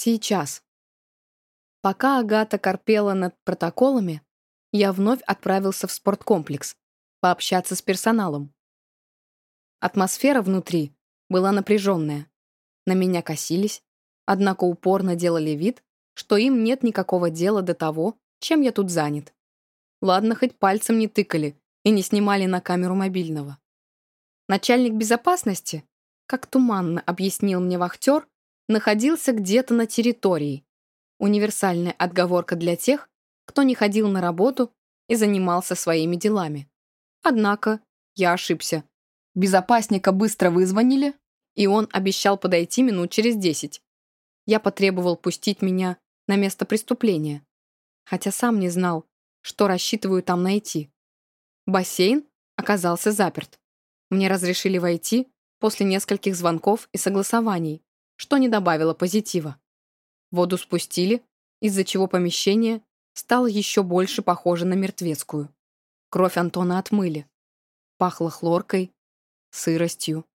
Сейчас. Пока Агата корпела над протоколами, я вновь отправился в спорткомплекс пообщаться с персоналом. Атмосфера внутри была напряженная. На меня косились, однако упорно делали вид, что им нет никакого дела до того, чем я тут занят. Ладно, хоть пальцем не тыкали и не снимали на камеру мобильного. Начальник безопасности, как туманно объяснил мне вахтер, находился где-то на территории. Универсальная отговорка для тех, кто не ходил на работу и занимался своими делами. Однако я ошибся. Безопасника быстро вызвонили, и он обещал подойти минут через десять. Я потребовал пустить меня на место преступления, хотя сам не знал, что рассчитываю там найти. Бассейн оказался заперт. Мне разрешили войти после нескольких звонков и согласований, что не добавило позитива. Воду спустили, из-за чего помещение стало еще больше похоже на мертвецкую. Кровь Антона отмыли. Пахло хлоркой, сыростью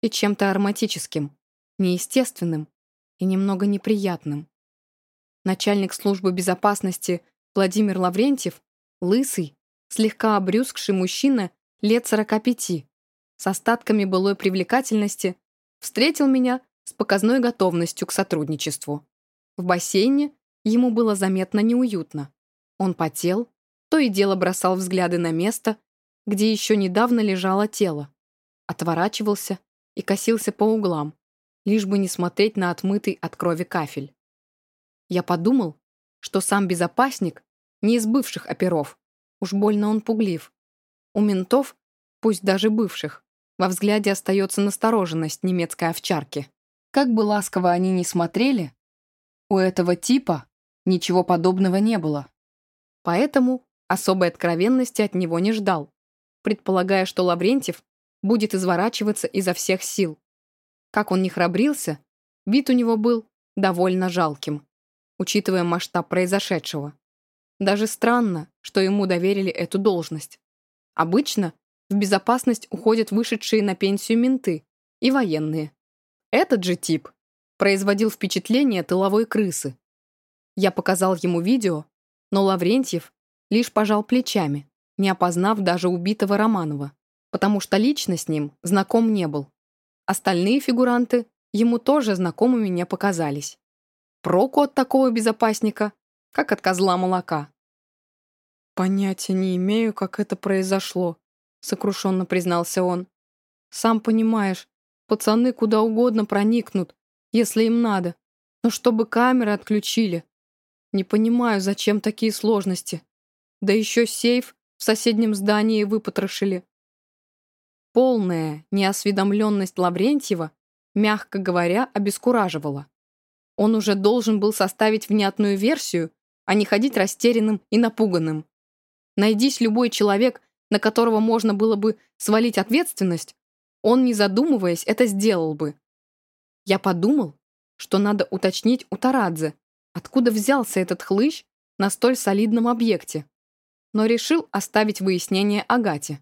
и чем-то ароматическим, неестественным и немного неприятным. Начальник службы безопасности Владимир Лаврентьев, лысый, слегка обрюзгший мужчина лет 45, с остатками былой привлекательности, встретил меня с показной готовностью к сотрудничеству. В бассейне ему было заметно неуютно. Он потел, то и дело бросал взгляды на место, где еще недавно лежало тело, отворачивался и косился по углам, лишь бы не смотреть на отмытый от крови кафель. Я подумал, что сам безопасник не из бывших оперов, уж больно он пуглив. У ментов, пусть даже бывших, во взгляде остается настороженность немецкой овчарки. Как бы ласково они ни смотрели, у этого типа ничего подобного не было. Поэтому Особой откровенности от него не ждал, предполагая, что Лаврентьев будет изворачиваться изо всех сил. Как он не храбрился, вид у него был довольно жалким, учитывая масштаб произошедшего. Даже странно, что ему доверили эту должность. Обычно в безопасность уходят вышедшие на пенсию менты и военные. Этот же тип производил впечатление тыловой крысы. Я показал ему видео, но Лаврентьев лишь пожал плечами, не опознав даже убитого Романова, потому что лично с ним знаком не был. Остальные фигуранты ему тоже знакомыми не показались. Проку от такого безопасника, как от козла молока. «Понятия не имею, как это произошло», — сокрушенно признался он. «Сам понимаешь, пацаны куда угодно проникнут, если им надо, но чтобы камеры отключили. Не понимаю, зачем такие сложности. Да еще сейф в соседнем здании выпотрошили. Полная неосведомленность Лаврентьева, мягко говоря, обескураживала. Он уже должен был составить внятную версию, а не ходить растерянным и напуганным. Найдись любой человек, на которого можно было бы свалить ответственность, он, не задумываясь, это сделал бы. Я подумал, что надо уточнить у Тарадзе, откуда взялся этот хлыщ на столь солидном объекте но решил оставить выяснение Агате.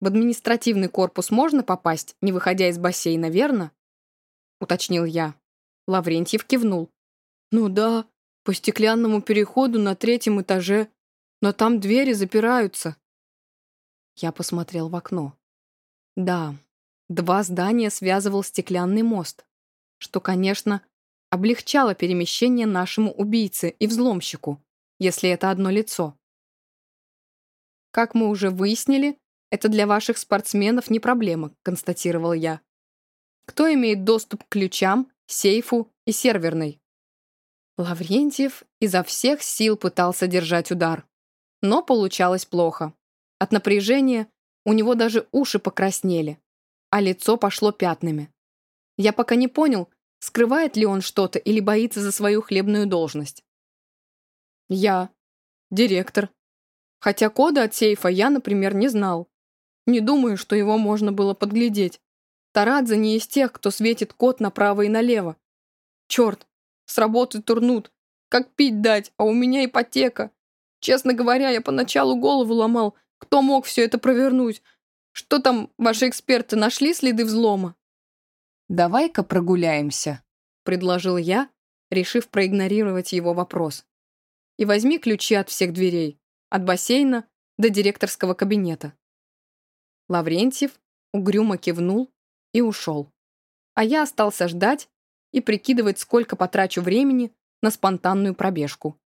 «В административный корпус можно попасть, не выходя из бассейна, верно?» — уточнил я. Лаврентьев кивнул. «Ну да, по стеклянному переходу на третьем этаже, но там двери запираются». Я посмотрел в окно. Да, два здания связывал стеклянный мост, что, конечно, облегчало перемещение нашему убийце и взломщику, если это одно лицо. «Как мы уже выяснили, это для ваших спортсменов не проблема», констатировал я. «Кто имеет доступ к ключам, сейфу и серверной?» Лаврентьев изо всех сил пытался держать удар. Но получалось плохо. От напряжения у него даже уши покраснели, а лицо пошло пятнами. Я пока не понял, скрывает ли он что-то или боится за свою хлебную должность. «Я, директор, Хотя кода от сейфа я, например, не знал. Не думаю, что его можно было подглядеть. Тарадзе не из тех, кто светит код направо и налево. Черт, с работы турнут. Как пить дать, а у меня ипотека. Честно говоря, я поначалу голову ломал, кто мог все это провернуть. Что там ваши эксперты нашли следы взлома? «Давай-ка прогуляемся», — предложил я, решив проигнорировать его вопрос. «И возьми ключи от всех дверей, от бассейна до директорского кабинета». Лаврентьев угрюмо кивнул и ушел. А я остался ждать и прикидывать, сколько потрачу времени на спонтанную пробежку.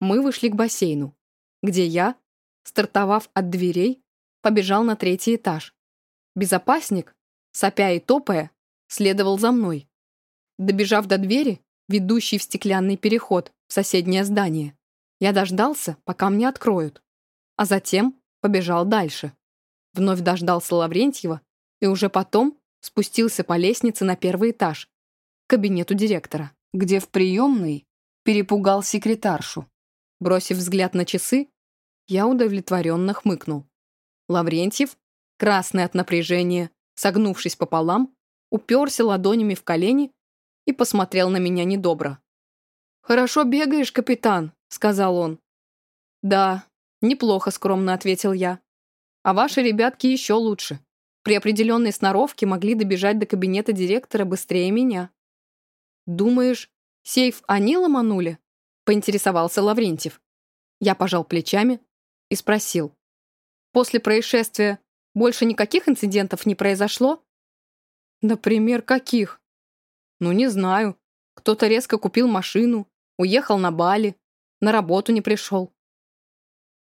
Мы вышли к бассейну, где я, стартовав от дверей, побежал на третий этаж. Безопасник, сопя и топая, следовал за мной. Добежав до двери, ведущей в стеклянный переход в соседнее здание, я дождался, пока мне откроют, а затем побежал дальше. Вновь дождался Лаврентьева и уже потом спустился по лестнице на первый этаж, к кабинету директора, где в приемной перепугал секретаршу. Бросив взгляд на часы, я удовлетворенно хмыкнул. Лаврентьев, красный от напряжения, согнувшись пополам, уперся ладонями в колени и посмотрел на меня недобро. «Хорошо бегаешь, капитан», — сказал он. «Да, неплохо», — скромно ответил я. «А ваши ребятки еще лучше. При определенной сноровке могли добежать до кабинета директора быстрее меня». «Думаешь, сейф они ломанули?» — поинтересовался Лаврентьев. Я пожал плечами и спросил. «После происшествия больше никаких инцидентов не произошло?» «Например, каких?» «Ну, не знаю. Кто-то резко купил машину, уехал на Бали, на работу не пришел».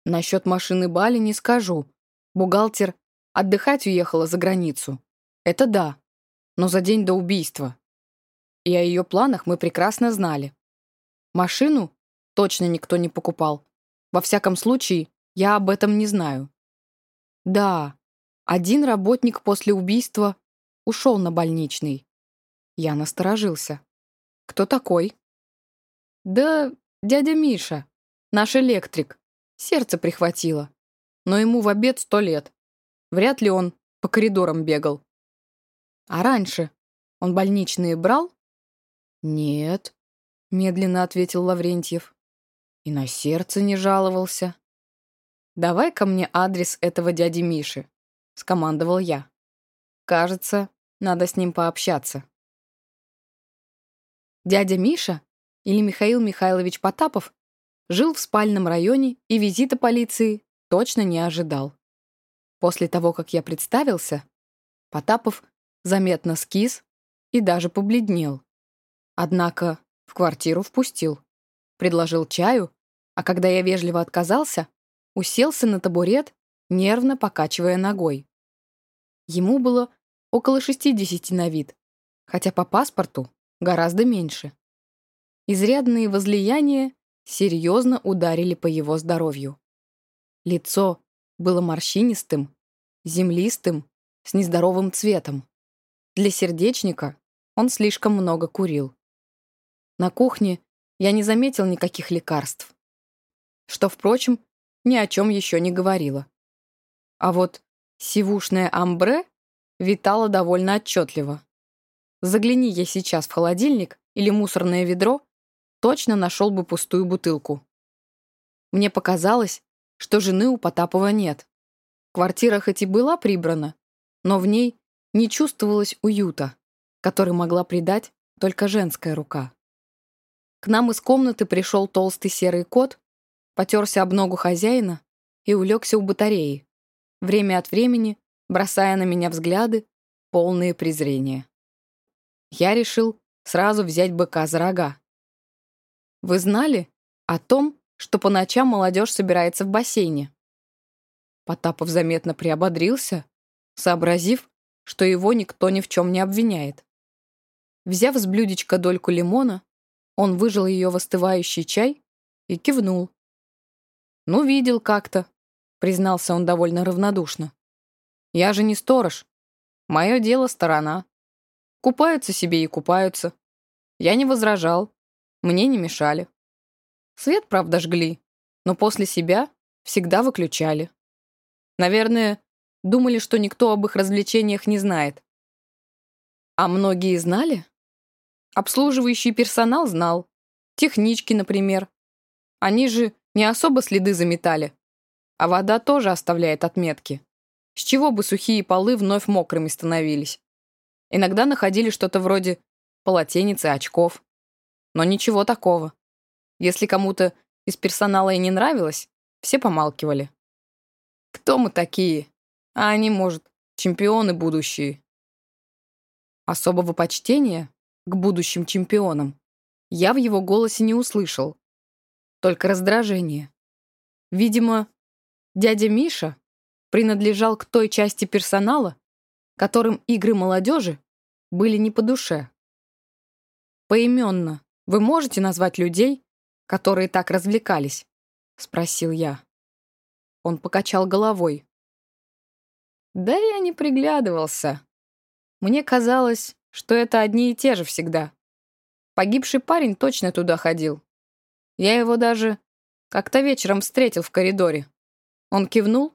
Насчет машины Бали не скажу. Бухгалтер отдыхать уехала за границу. Это да, но за день до убийства. И о ее планах мы прекрасно знали. Машину точно никто не покупал. Во всяком случае, я об этом не знаю. Да, один работник после убийства ушел на больничный. Я насторожился. Кто такой? Да дядя Миша, наш электрик. Сердце прихватило. Но ему в обед сто лет. Вряд ли он по коридорам бегал. А раньше он больничные брал? Нет, медленно ответил Лаврентьев. И на сердце не жаловался. Давай ко мне адрес этого дяди Миши», — скомандовал я. «Кажется, надо с ним пообщаться». Дядя Миша, или Михаил Михайлович Потапов, жил в спальном районе и визита полиции точно не ожидал. После того, как я представился, Потапов заметно скис и даже побледнел. Однако в квартиру впустил, предложил чаю, а когда я вежливо отказался, уселся на табурет, нервно покачивая ногой. Ему было около 60 на вид, хотя по паспорту гораздо меньше. Изрядные возлияния серьезно ударили по его здоровью. Лицо было морщинистым, землистым, с нездоровым цветом. Для сердечника он слишком много курил. На кухне я не заметил никаких лекарств, что, впрочем, ни о чем еще не говорило. А вот сивушное амбре витало довольно отчетливо. Загляни я сейчас в холодильник или мусорное ведро, точно нашел бы пустую бутылку. Мне показалось, что жены у Потапова нет. Квартира хоть и была прибрана, но в ней не чувствовалось уюта, который могла придать только женская рука. К нам из комнаты пришел толстый серый кот, потерся об ногу хозяина и улегся у батареи, время от времени бросая на меня взгляды, полные презрения я решил сразу взять быка за рога. Вы знали о том, что по ночам молодежь собирается в бассейне? Потапов заметно приободрился, сообразив, что его никто ни в чем не обвиняет. Взяв с блюдечка дольку лимона, он выжил ее в остывающий чай и кивнул. «Ну, видел как-то», — признался он довольно равнодушно. «Я же не сторож. Мое дело сторона. Купаются себе и купаются. Я не возражал. Мне не мешали. Свет, правда, жгли, но после себя всегда выключали. Наверное, думали, что никто об их развлечениях не знает. А многие знали? Обслуживающий персонал знал. Технички, например. Они же не особо следы заметали. А вода тоже оставляет отметки. С чего бы сухие полы вновь мокрыми становились? Иногда находили что-то вроде полотенец и очков. Но ничего такого. Если кому-то из персонала и не нравилось, все помалкивали. Кто мы такие? А они, может, чемпионы будущие. Особого почтения к будущим чемпионам я в его голосе не услышал. Только раздражение. Видимо, дядя Миша принадлежал к той части персонала, которым игры молодежи были не по душе. Поименно вы можете назвать людей, которые так развлекались? Спросил я. Он покачал головой. Да я не приглядывался. Мне казалось, что это одни и те же всегда. Погибший парень точно туда ходил. Я его даже как-то вечером встретил в коридоре. Он кивнул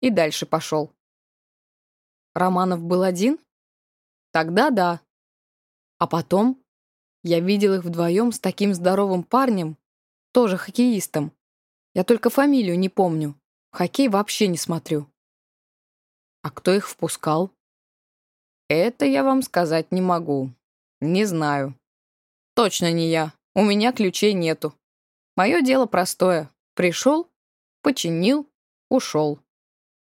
и дальше пошел. Романов был один? Тогда да. А потом я видел их вдвоем с таким здоровым парнем, тоже хоккеистом. Я только фамилию не помню. Хоккей вообще не смотрю. А кто их впускал? Это я вам сказать не могу. Не знаю. Точно не я. У меня ключей нету. Мое дело простое. Пришел, починил, ушел.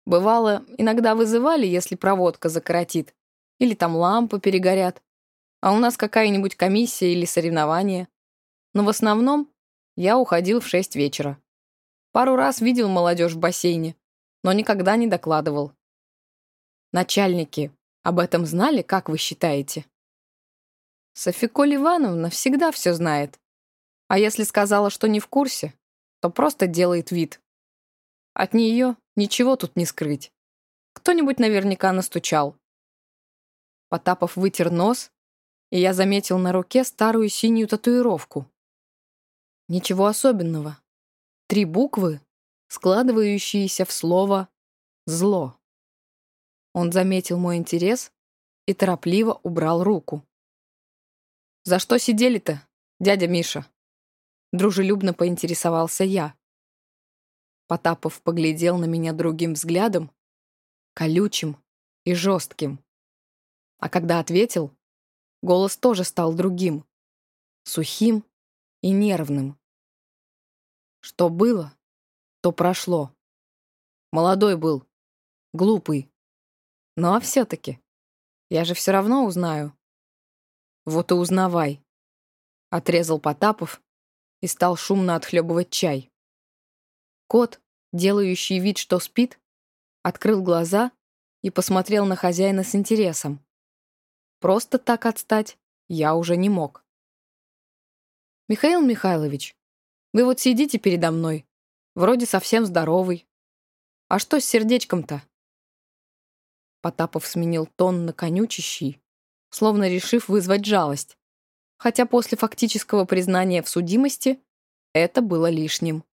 Бывало, иногда вызывали, если проводка закоротит. Или там лампы перегорят. А у нас какая-нибудь комиссия или соревнование. Но в основном я уходил в шесть вечера. Пару раз видел молодежь в бассейне, но никогда не докладывал. Начальники об этом знали, как вы считаете? Софиколь Ивановна всегда все знает. А если сказала, что не в курсе, то просто делает вид. От нее ничего тут не скрыть. Кто-нибудь наверняка настучал. Потапов вытер нос, и я заметил на руке старую синюю татуировку. Ничего особенного. Три буквы, складывающиеся в слово «зло». Он заметил мой интерес и торопливо убрал руку. «За что сидели-то, дядя Миша?» Дружелюбно поинтересовался я. Потапов поглядел на меня другим взглядом, колючим и жестким. А когда ответил, голос тоже стал другим, сухим и нервным. Что было, то прошло. Молодой был, глупый, ну а все-таки, я же все равно узнаю. Вот и узнавай. Отрезал Потапов и стал шумно отхлебывать чай. Кот, делающий вид, что спит, открыл глаза и посмотрел на хозяина с интересом. Просто так отстать я уже не мог. «Михаил Михайлович, вы вот сидите передо мной, вроде совсем здоровый. А что с сердечком-то?» Потапов сменил тон на конючащий, словно решив вызвать жалость. Хотя после фактического признания в судимости это было лишним.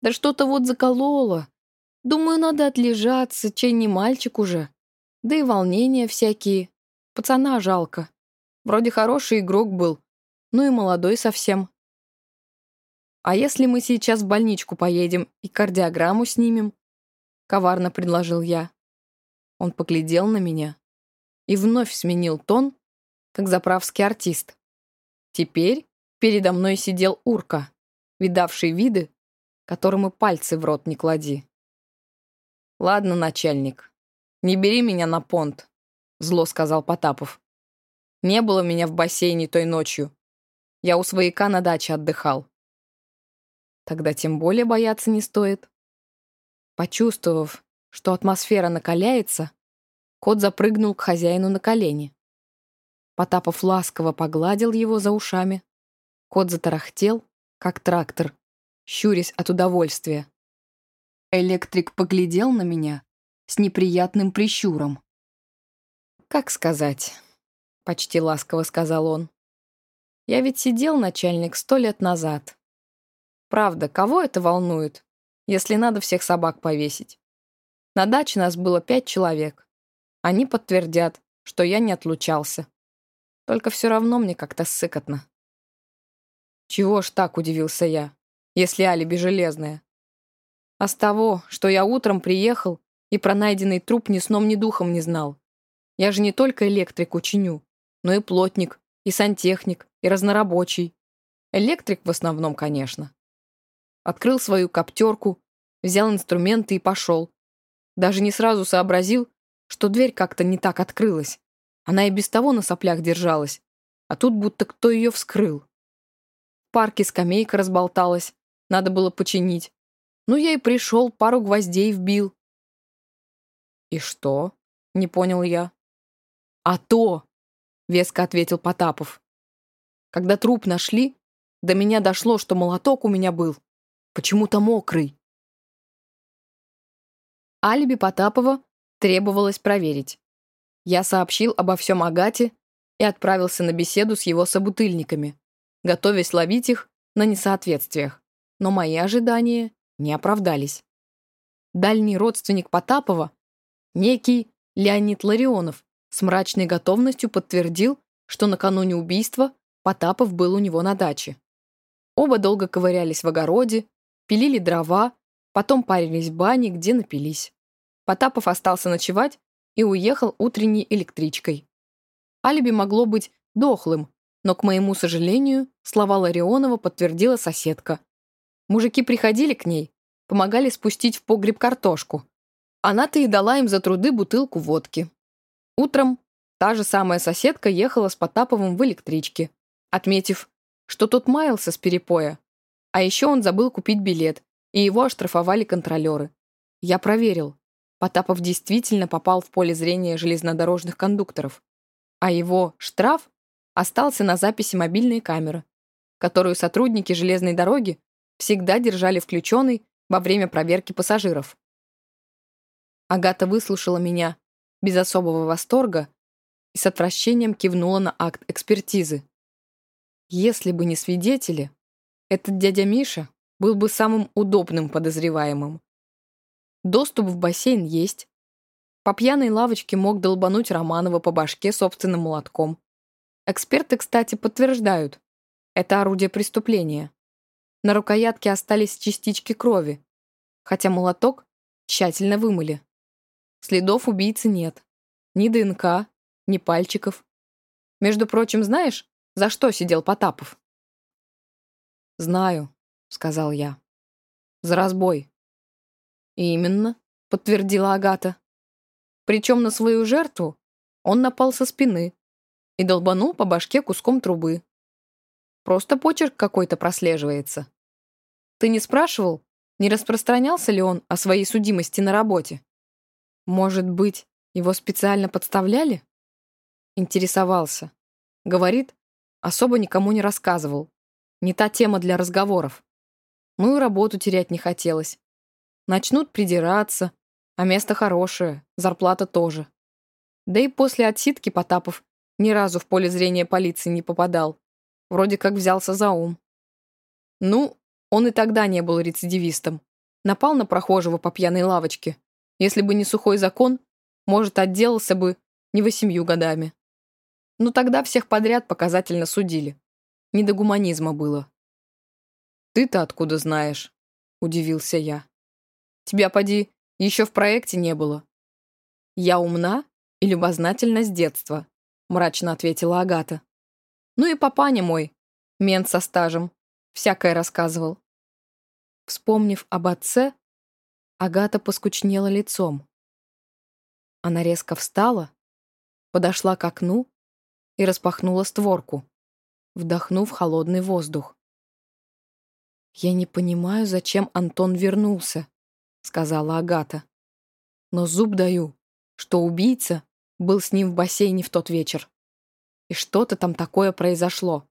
«Да что-то вот закололо. Думаю, надо отлежаться, чай не мальчик уже. Да и волнения всякие. Пацана жалко. Вроде хороший игрок был, ну и молодой совсем. А если мы сейчас в больничку поедем и кардиограмму снимем?» Коварно предложил я. Он поглядел на меня и вновь сменил тон, как заправский артист. Теперь передо мной сидел урка, видавший виды, которому пальцы в рот не клади. «Ладно, начальник, не бери меня на понт», — зло сказал Потапов. «Не было меня в бассейне той ночью. Я у свояка на даче отдыхал». Тогда тем более бояться не стоит. Почувствовав, что атмосфера накаляется, кот запрыгнул к хозяину на колени. Потапов ласково погладил его за ушами. Кот затарахтел, как трактор, щурясь от удовольствия. Электрик поглядел на меня с неприятным прищуром. «Как сказать?» — почти ласково сказал он. «Я ведь сидел, начальник, сто лет назад. Правда, кого это волнует, если надо всех собак повесить? На даче нас было пять человек. Они подтвердят, что я не отлучался. Только все равно мне как-то сыкотно. Чего ж так, удивился я, если алиби железное? А с того, что я утром приехал и про найденный труп ни сном, ни духом не знал. Я же не только электрик учиню, но и плотник, и сантехник, и разнорабочий. Электрик в основном, конечно. Открыл свою коптерку, взял инструменты и пошел. Даже не сразу сообразил, что дверь как-то не так открылась. Она и без того на соплях держалась, а тут будто кто ее вскрыл. В парке скамейка разболталась, надо было починить. Ну, я и пришел, пару гвоздей вбил. «И что?» — не понял я. «А то!» — веско ответил Потапов. «Когда труп нашли, до меня дошло, что молоток у меня был. Почему-то мокрый». Алиби Потапова требовалось проверить. Я сообщил обо всем Агате и отправился на беседу с его собутыльниками, готовясь ловить их на несоответствиях. Но мои ожидания не оправдались. Дальний родственник Потапова, некий Леонид Ларионов, с мрачной готовностью подтвердил, что накануне убийства Потапов был у него на даче. Оба долго ковырялись в огороде, пилили дрова, потом парились в бане, где напились. Потапов остался ночевать и уехал утренней электричкой. Алиби могло быть дохлым, но, к моему сожалению, слова Ларионова подтвердила соседка. Мужики приходили к ней, помогали спустить в погреб картошку. Она-то и дала им за труды бутылку водки. Утром та же самая соседка ехала с Потаповым в электричке, отметив, что тот маялся с перепоя. А еще он забыл купить билет, и его оштрафовали контролеры. Я проверил. Потапов действительно попал в поле зрения железнодорожных кондукторов, а его штраф остался на записи мобильной камеры, которую сотрудники железной дороги всегда держали включенной во время проверки пассажиров. Агата выслушала меня без особого восторга и с отвращением кивнула на акт экспертизы. Если бы не свидетели, этот дядя Миша был бы самым удобным подозреваемым. Доступ в бассейн есть. По пьяной лавочке мог долбануть Романова по башке собственным молотком. Эксперты, кстати, подтверждают. Это орудие преступления. На рукоятке остались частички крови, хотя молоток тщательно вымыли. Следов убийцы нет. Ни ДНК, ни пальчиков. Между прочим, знаешь, за что сидел Потапов? «Знаю», — сказал я. «За разбой». «Именно», — подтвердила Агата. Причем на свою жертву он напал со спины и долбанул по башке куском трубы. Просто почерк какой-то прослеживается. Ты не спрашивал, не распространялся ли он о своей судимости на работе? Может быть, его специально подставляли? Интересовался. Говорит, особо никому не рассказывал. Не та тема для разговоров. Ну и работу терять не хотелось. Начнут придираться, а место хорошее, зарплата тоже. Да и после отсидки Потапов ни разу в поле зрения полиции не попадал. Вроде как взялся за ум. Ну, он и тогда не был рецидивистом. Напал на прохожего по пьяной лавочке. Если бы не сухой закон, может, отделался бы не восемью годами. Но тогда всех подряд показательно судили. Не до гуманизма было. «Ты-то откуда знаешь?» — удивился я. Тебя, поди, еще в проекте не было». «Я умна и любознательна с детства», — мрачно ответила Агата. «Ну и папаня мой, мент со стажем, всякое рассказывал». Вспомнив об отце, Агата поскучнела лицом. Она резко встала, подошла к окну и распахнула створку, вдохнув холодный воздух. «Я не понимаю, зачем Антон вернулся», — сказала Агата. «Но зуб даю, что убийца был с ним в бассейне в тот вечер. И что-то там такое произошло.